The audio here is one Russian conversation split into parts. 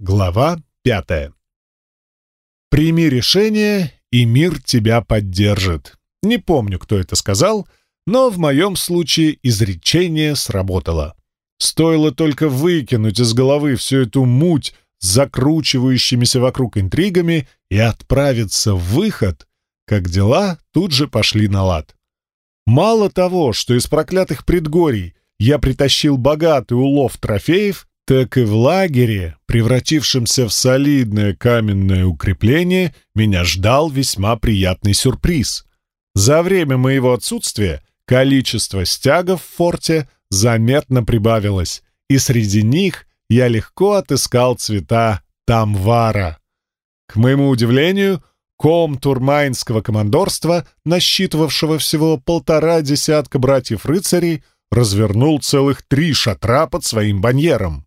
Глава пятая. Прими решение, и мир тебя поддержит. Не помню, кто это сказал, но в моем случае изречение сработало. Стоило только выкинуть из головы всю эту муть с закручивающимися вокруг интригами и отправиться в выход, как дела тут же пошли на лад. Мало того, что из проклятых предгорий я притащил богатый улов трофеев, так и в лагере, превратившемся в солидное каменное укрепление, меня ждал весьма приятный сюрприз. За время моего отсутствия количество стягов в форте заметно прибавилось, и среди них я легко отыскал цвета тамвара. К моему удивлению, ком турмайнского командорства, насчитывавшего всего полтора десятка братьев-рыцарей, развернул целых три шатра под своим баньером.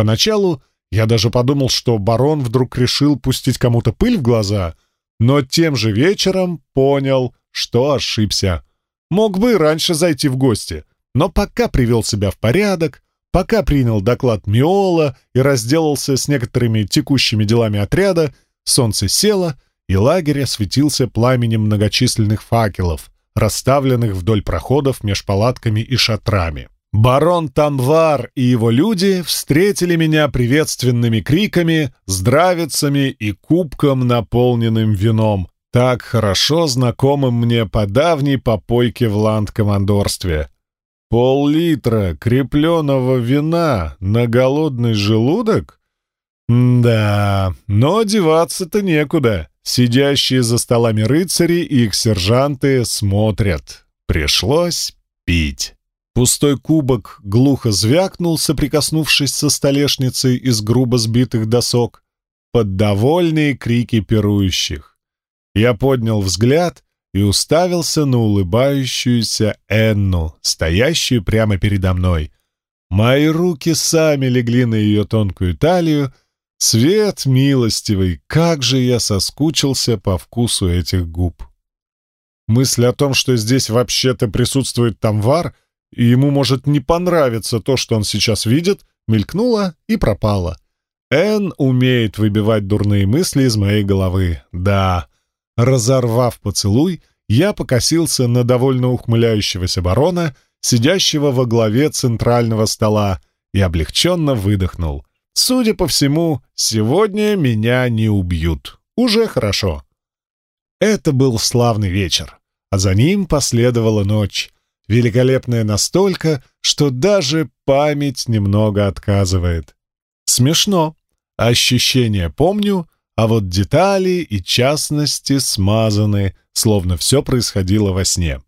Поначалу я даже подумал, что барон вдруг решил пустить кому-то пыль в глаза, но тем же вечером понял, что ошибся. Мог бы раньше зайти в гости, но пока привел себя в порядок, пока принял доклад Миола и разделался с некоторыми текущими делами отряда, солнце село, и лагерь осветился пламенем многочисленных факелов, расставленных вдоль проходов меж палатками и шатрами. Барон Тамвар и его люди встретили меня приветственными криками, здравицами и кубком, наполненным вином, так хорошо знакомым мне по давней попойке в ланд-командорстве. Пол-литра крепленого вина на голодный желудок? да, но деваться-то некуда. Сидящие за столами рыцари и их сержанты смотрят. Пришлось пить. Пустой кубок глухо звякнул, соприкоснувшись со столешницей из грубо сбитых досок, под довольные крики пирующих. Я поднял взгляд и уставился на улыбающуюся Энну, стоящую прямо передо мной. Мои руки сами легли на ее тонкую талию. Свет милостивый, как же я соскучился по вкусу этих губ. Мысль о том, что здесь вообще-то присутствует тамвар — и ему может не понравиться то, что он сейчас видит, мелькнула и пропала. Эн умеет выбивать дурные мысли из моей головы. Да. Разорвав поцелуй, я покосился на довольно ухмыляющегося барона, сидящего во главе центрального стола, и облегченно выдохнул. Судя по всему, сегодня меня не убьют. Уже хорошо. Это был славный вечер, а за ним последовала ночь великолепная настолько, что даже память немного отказывает. Смешно. Ощущения помню, а вот детали и частности смазаны, словно все происходило во сне.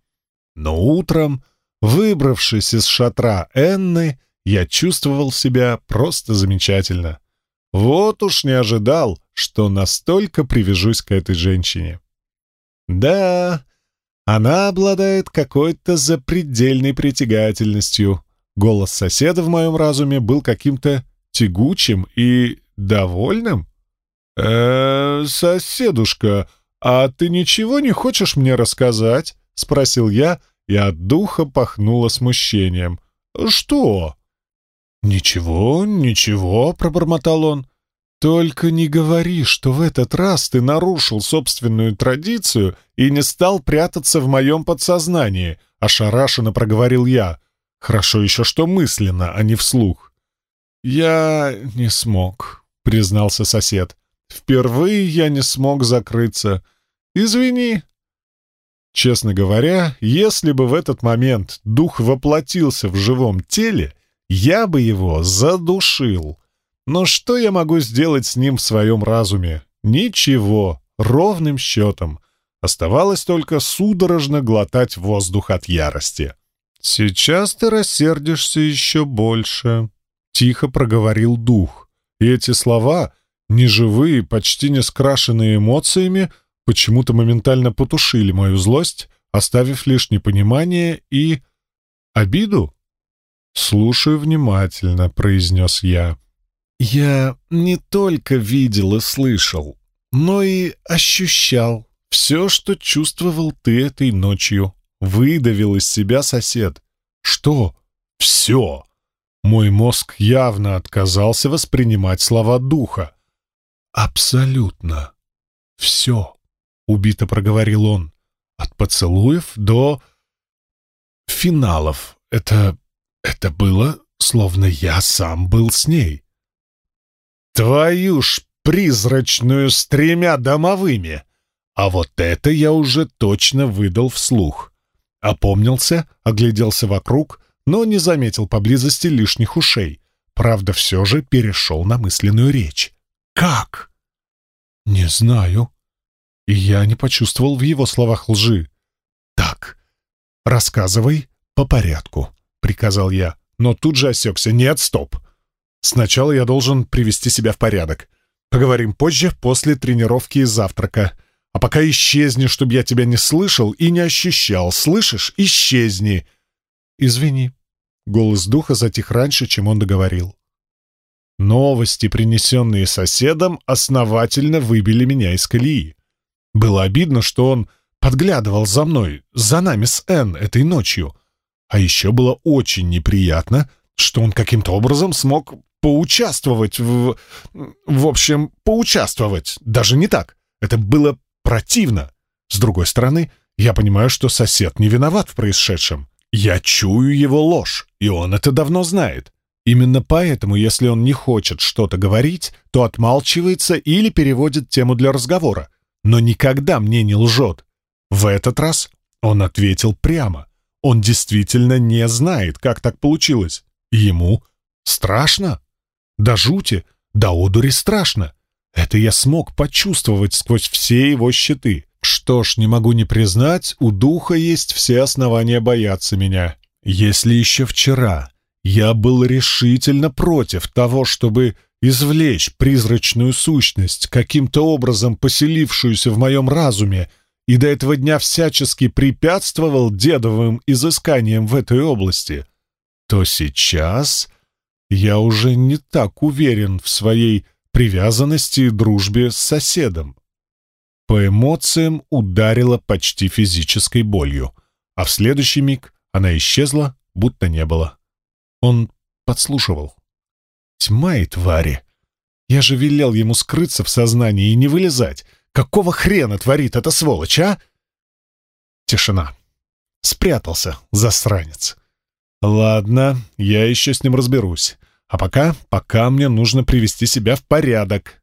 Но утром, выбравшись из шатра Энны, я чувствовал себя просто замечательно. Вот уж не ожидал, что настолько привяжусь к этой женщине. Да, она обладает какой-то запредельной притягательностью. Голос соседа в моем разуме был каким-то тягучим и довольным. э, -э соседушка, а ты ничего не хочешь мне рассказать?» — спросил я, и от духа пахнуло смущением. «Что?» «Ничего, ничего», — пробормотал он. «Только не говори, что в этот раз ты нарушил собственную традицию и не стал прятаться в моем подсознании», — ошарашенно проговорил я. «Хорошо еще, что мысленно, а не вслух». «Я не смог», — признался сосед. «Впервые я не смог закрыться. Извини». Честно говоря, если бы в этот момент дух воплотился в живом теле, я бы его задушил. Но что я могу сделать с ним в своем разуме? Ничего, ровным счетом. Оставалось только судорожно глотать воздух от ярости. «Сейчас ты рассердишься еще больше», — тихо проговорил дух. И эти слова, неживые, почти не скрашенные эмоциями, почему-то моментально потушили мою злость, оставив лишь непонимание и... обиду. «Слушаю внимательно», — произнес я. Я не только видел и слышал, но и ощущал все, что чувствовал ты этой ночью. Выдавил из себя сосед. Что? Все. Мой мозг явно отказался воспринимать слова духа. «Абсолютно. Все», — убито проговорил он. «От поцелуев до финалов. Это... это было, словно я сам был с ней». «Твою ж призрачную с тремя домовыми!» А вот это я уже точно выдал вслух. Опомнился, огляделся вокруг, но не заметил поблизости лишних ушей. Правда, все же перешел на мысленную речь. «Как?» «Не знаю». И я не почувствовал в его словах лжи. «Так, рассказывай по порядку», — приказал я, но тут же осекся. «Нет, стоп. Сначала я должен привести себя в порядок. Поговорим позже, после тренировки и завтрака. А пока исчезни, чтобы я тебя не слышал и не ощущал. Слышишь? Исчезни!» «Извини». Голос духа затих раньше, чем он договорил. Новости, принесенные соседом, основательно выбили меня из колеи. Было обидно, что он подглядывал за мной, за нами с Энн этой ночью. А еще было очень неприятно, что он каким-то образом смог поучаствовать в... В общем, поучаствовать. Даже не так. Это было противно. С другой стороны, я понимаю, что сосед не виноват в происшедшем. Я чую его ложь, и он это давно знает. Именно поэтому, если он не хочет что-то говорить, то отмалчивается или переводит тему для разговора. Но никогда мне не лжет. В этот раз он ответил прямо. Он действительно не знает, как так получилось. Ему страшно. До жути, до одури страшно. Это я смог почувствовать сквозь все его щиты. Что ж, не могу не признать, у духа есть все основания бояться меня. Если еще вчера я был решительно против того, чтобы извлечь призрачную сущность, каким-то образом поселившуюся в моем разуме, и до этого дня всячески препятствовал дедовым изысканиям в этой области, то сейчас я уже не так уверен в своей привязанности и дружбе с соседом. По эмоциям ударила почти физической болью, а в следующий миг она исчезла, будто не было. Он подслушивал. Тьма и твари. Я же велел ему скрыться в сознании и не вылезать. Какого хрена творит эта сволочь, а? Тишина. Спрятался, засранец. Ладно, я еще с ним разберусь. А пока, пока мне нужно привести себя в порядок.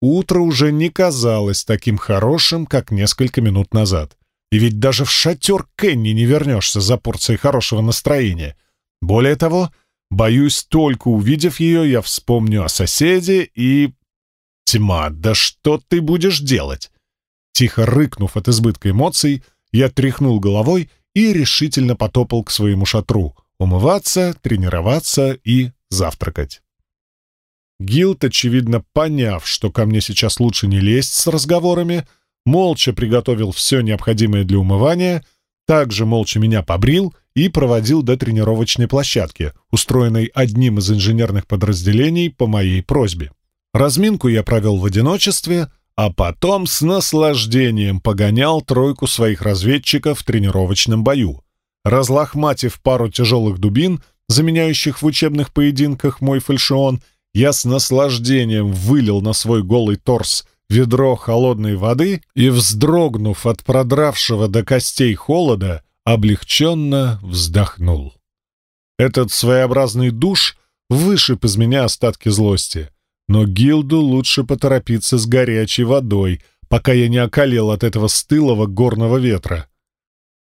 Утро уже не казалось таким хорошим, как несколько минут назад. И ведь даже в шатер Кенни не вернешься за порцией хорошего настроения. Более того, боюсь, только увидев ее, я вспомню о соседе и... Тьма, да что ты будешь делать? Тихо рыкнув от избытка эмоций, я тряхнул головой и решительно потопал к своему шатру — умываться, тренироваться и завтракать. Гилд, очевидно поняв, что ко мне сейчас лучше не лезть с разговорами, молча приготовил все необходимое для умывания, также молча меня побрил и проводил до тренировочной площадки, устроенной одним из инженерных подразделений по моей просьбе. Разминку я провел в одиночестве, а потом с наслаждением погонял тройку своих разведчиков в тренировочном бою. Разлохматив пару тяжелых дубин, заменяющих в учебных поединках мой фальшион, я с наслаждением вылил на свой голый торс ведро холодной воды и, вздрогнув от продравшего до костей холода, облегченно вздохнул. Этот своеобразный душ вышиб из меня остатки злости, но Гилду лучше поторопиться с горячей водой, пока я не околел от этого стылого горного ветра.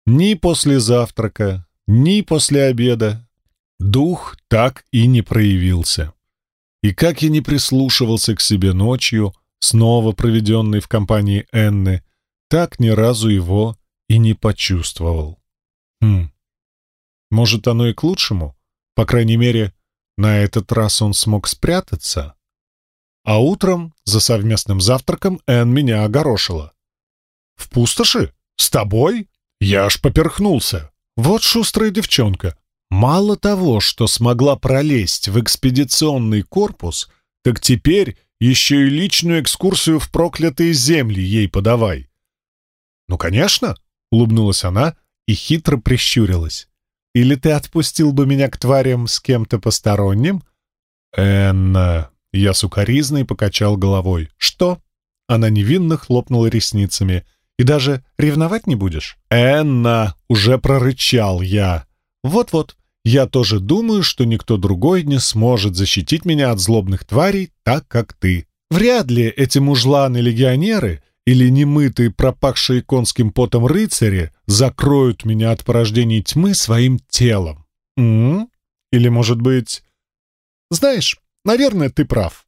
Ни после завтрака, ни после обеда Дух так и не проявился. И как я не прислушивался к себе ночью, снова проведенной в компании Энны, так ни разу его и не почувствовал. Хм. Может, оно и к лучшему? По крайней мере, на этот раз он смог спрятаться. А утром, за совместным завтраком, Энн меня огорошила. «В пустоши? С тобой?» Я аж поперхнулся. Вот шустрая девчонка. Мало того, что смогла пролезть в экспедиционный корпус, так теперь еще и личную экскурсию в проклятые земли ей подавай. «Ну, конечно!» — улыбнулась она и хитро прищурилась. Или ты отпустил бы меня к тварям с кем-то посторонним?» «Энна...» Я сукоризной покачал головой. «Что?» Она невинно хлопнула ресницами. «И даже ревновать не будешь?» «Энна!» — уже прорычал я. «Вот-вот, я тоже думаю, что никто другой не сможет защитить меня от злобных тварей так, как ты. Вряд ли эти мужланы-легионеры или немытые, пропахшие конским потом рыцари закроют меня от порождений тьмы своим телом. -м? Или, может быть... Знаешь, наверное, ты прав.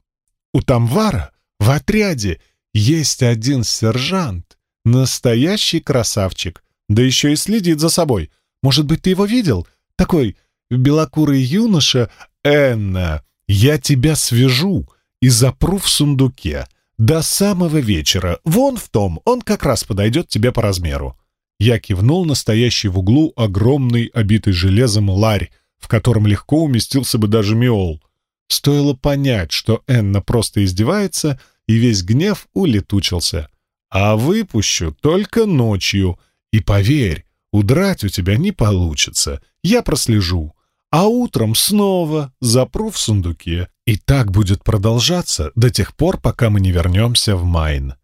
У Тамвара в отряде есть один сержант, настоящий красавчик, да еще и следит за собой. Может быть, ты его видел? Такой белокурый юноша. Энна, я тебя свяжу и запру в сундуке. До самого вечера. Вон в том, он как раз подойдет тебе по размеру. Я кивнул на стоящий в углу огромный, обитый железом ларь, в котором легко уместился бы даже Миол. Стоило понять, что Энна просто издевается, и весь гнев улетучился. А выпущу только ночью. И поверь, удрать у тебя не получится. Я прослежу. А утром снова запру в сундуке. И так будет продолжаться до тех пор, пока мы не вернемся в Майн.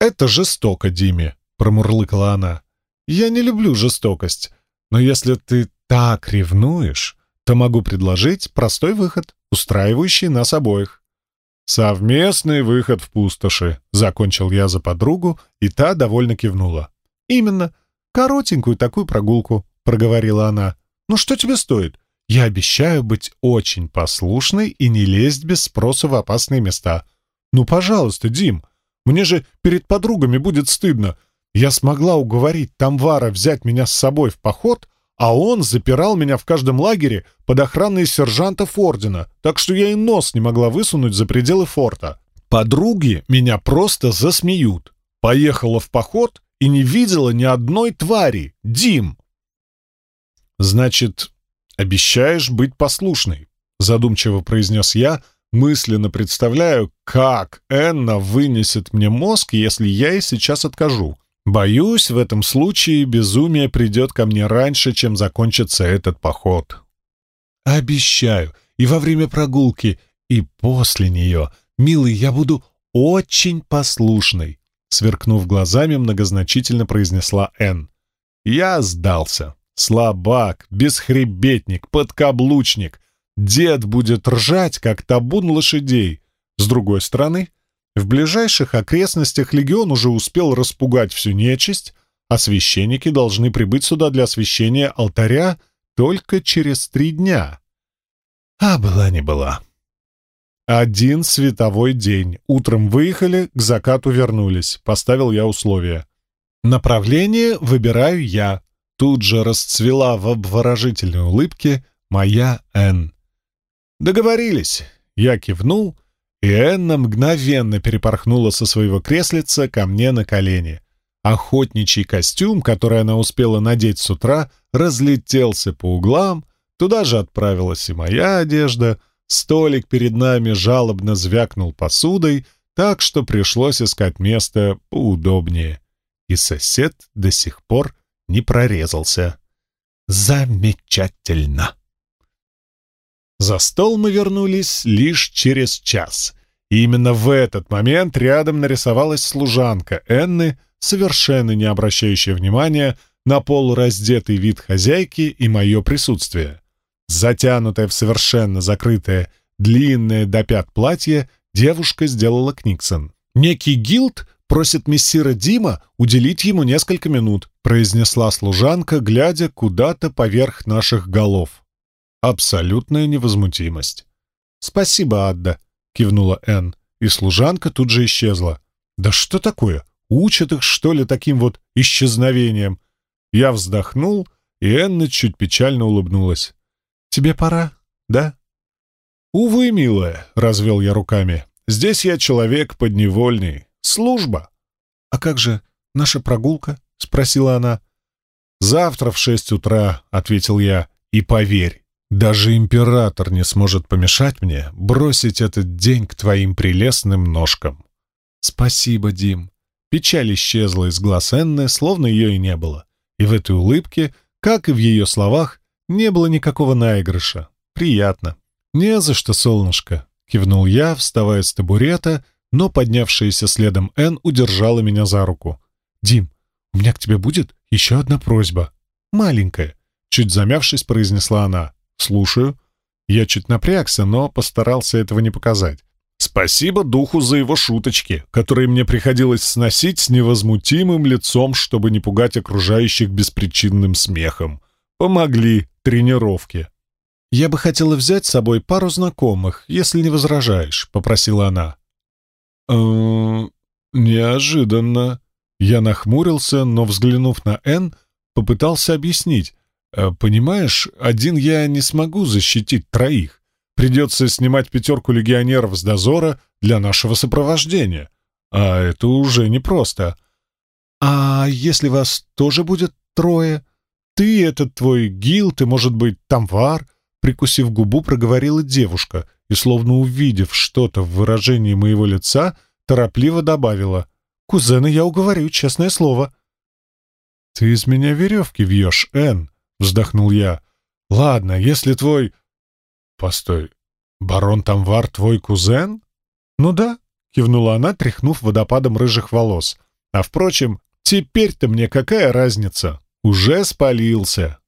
«Это жестоко, Диме», — промурлыкала она. «Я не люблю жестокость, но если ты так ревнуешь, то могу предложить простой выход, устраивающий нас обоих. «Совместный выход в пустоши», — закончил я за подругу, и та довольно кивнула. «Именно. Коротенькую такую прогулку», — проговорила она. «Ну что тебе стоит? Я обещаю быть очень послушной и не лезть без спроса в опасные места. Ну, пожалуйста, Дим, мне же перед подругами будет стыдно. Я смогла уговорить Тамвара взять меня с собой в поход, а он запирал меня в каждом лагере под охраной сержантов ордена, так что я и нос не могла высунуть за пределы форта. Подруги меня просто засмеют. Поехала в поход и не видела ни одной твари. Дим! Значит, обещаешь быть послушной, задумчиво произнес я, мысленно представляю, как Энна вынесет мне мозг, если я ей сейчас откажу. Боюсь, в этом случае безумие придет ко мне раньше, чем закончится этот поход. Обещаю, и во время прогулки, и после нее, милый, я буду очень послушной, сверкнув глазами, многозначительно произнесла Энн. Я сдался. Слабак, бесхребетник, подкаблучник. Дед будет ржать, как табун лошадей. С другой стороны, в ближайших окрестностях легион уже успел распугать всю нечисть, а священники должны прибыть сюда для освящения алтаря только через три дня. А была не была. Один световой день. Утром выехали, к закату вернулись. Поставил я условия. Направление выбираю я. Тут же расцвела в обворожительной улыбке моя Н. Договорились. Я кивнул и Энна мгновенно перепорхнула со своего креслица ко мне на колени. Охотничий костюм, который она успела надеть с утра, разлетелся по углам, туда же отправилась и моя одежда, столик перед нами жалобно звякнул посудой, так что пришлось искать место поудобнее. И сосед до сих пор не прорезался. Замечательно! За стол мы вернулись лишь через час. И именно в этот момент рядом нарисовалась служанка Энны, совершенно не обращающая внимания на полураздетый вид хозяйки и мое присутствие. Затянутая в совершенно закрытое, длинное до пят платье, девушка сделала Книксон. «Некий гилд просит мессира Дима уделить ему несколько минут», произнесла служанка, глядя куда-то поверх наших голов. Абсолютная невозмутимость. «Спасибо, Адда», — кивнула Энн, и служанка тут же исчезла. «Да что такое? Учат их, что ли, таким вот исчезновением?» Я вздохнул, и Энна чуть печально улыбнулась. «Тебе пора, да?» «Увы, милая», — развел я руками. «Здесь я человек подневольный. Служба». «А как же наша прогулка?» — спросила она. «Завтра в шесть утра», — ответил я. «И поверь, даже император не сможет помешать мне бросить этот день к твоим прелестным ножкам. Спасибо, Дим. Печаль исчезла из глаз Энны, словно ее и не было. И в этой улыбке, как и в ее словах, Не было никакого наигрыша. Приятно. «Не за что, солнышко», — кивнул я, вставая с табурета, но поднявшаяся следом Энн удержала меня за руку. «Дим, у меня к тебе будет еще одна просьба. Маленькая», — чуть замявшись, произнесла она. «Слушаю». Я чуть напрягся, но постарался этого не показать. Спасибо духу за его шуточки, которые мне приходилось сносить с невозмутимым лицом, чтобы не пугать окружающих беспричинным смехом. Помогли тренировки. «Я бы хотела взять с собой пару знакомых, если не возражаешь», — попросила она. «Эм, неожиданно». Я нахмурился, но, взглянув на Энн, попытался объяснить. «Э, «Понимаешь, один я не смогу защитить троих. Придется снимать пятерку легионеров с дозора для нашего сопровождения. А это уже непросто. А если вас тоже будет трое? Ты, этот твой гил, ты, может быть, тамвар? Прикусив губу, проговорила девушка и, словно увидев что-то в выражении моего лица, торопливо добавила. «Кузена я уговорю, честное слово». «Ты из меня веревки вьешь, Энн», — вздохнул я. «Ладно, если твой «Постой, барон Тамвар твой кузен?» «Ну да», — кивнула она, тряхнув водопадом рыжих волос. «А впрочем, теперь-то мне какая разница? Уже спалился.